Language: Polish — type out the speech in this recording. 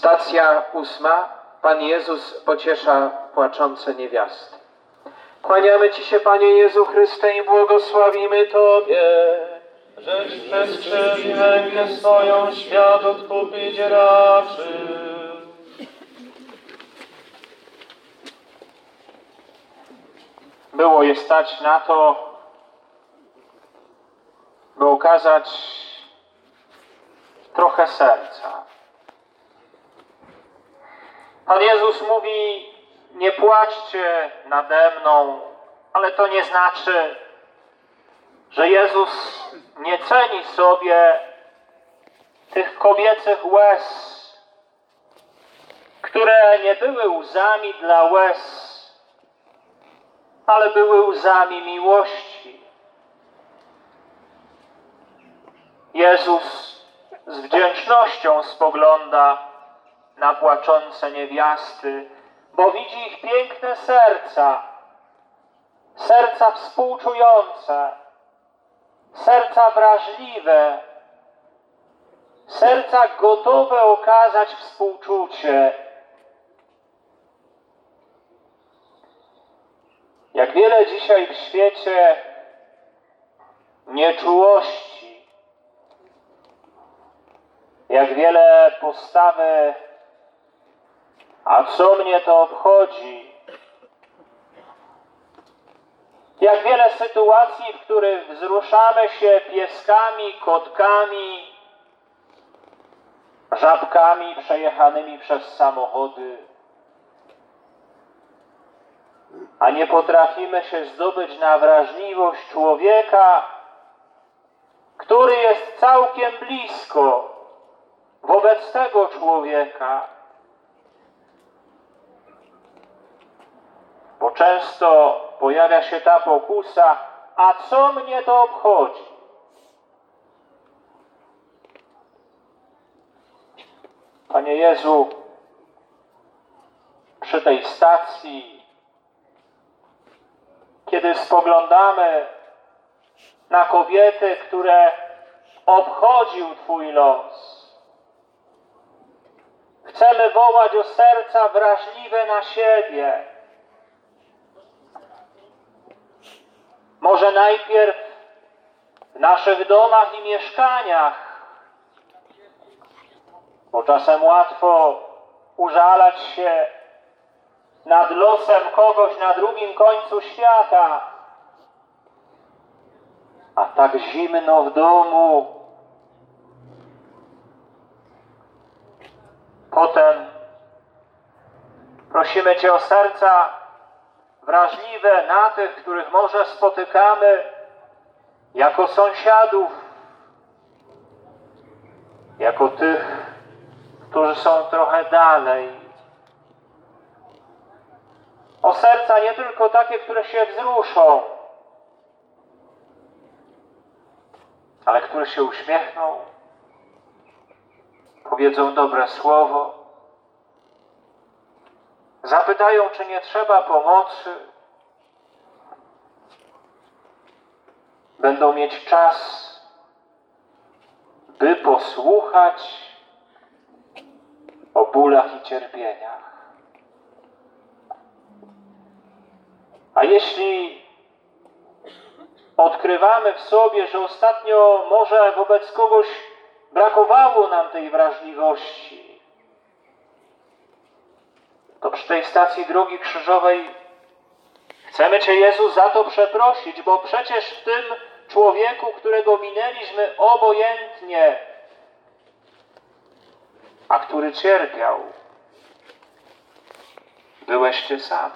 Stacja ósma. Pan Jezus pociesza płaczące niewiasty. Kłaniamy Ci się, Panie Jezu Chryste, i błogosławimy Tobie. Żeś przestrzeli rękę swoją świat odkupić raczy. Było je stać na to, by okazać trochę serca. Pan Jezus mówi, nie płaczcie nade mną, ale to nie znaczy, że Jezus nie ceni sobie tych kobiecych łez, które nie były łzami dla łez, ale były łzami miłości. Jezus z wdzięcznością spogląda na płaczące niewiasty, bo widzi ich piękne serca, serca współczujące, serca wrażliwe, serca gotowe okazać współczucie. Jak wiele dzisiaj w świecie nieczułości, jak wiele postawy, a co mnie to obchodzi? Jak wiele sytuacji, w których wzruszamy się pieskami, kotkami, żabkami przejechanymi przez samochody, a nie potrafimy się zdobyć na wrażliwość człowieka, który jest całkiem blisko wobec tego człowieka. Bo często pojawia się ta pokusa, a co mnie to obchodzi? Panie Jezu, przy tej stacji, kiedy spoglądamy na kobiety, które obchodził Twój los, chcemy wołać o serca wrażliwe na siebie. Najpierw w naszych domach i mieszkaniach, bo czasem łatwo użalać się nad losem kogoś na drugim końcu świata, a tak zimno w domu. Potem prosimy Cię o serca wrażliwe na tych, których może spotykamy jako sąsiadów, jako tych, którzy są trochę dalej. O serca nie tylko takie, które się wzruszą, ale które się uśmiechną, powiedzą dobre słowo, zapytają, czy nie trzeba pomocy, będą mieć czas, by posłuchać o bólach i cierpieniach. A jeśli odkrywamy w sobie, że ostatnio może wobec kogoś brakowało nam tej wrażliwości, to przy tej stacji drogi krzyżowej chcemy Cię Jezu za to przeprosić, bo przecież w tym człowieku, którego minęliśmy obojętnie, a który cierpiał, byłeś Ty sam.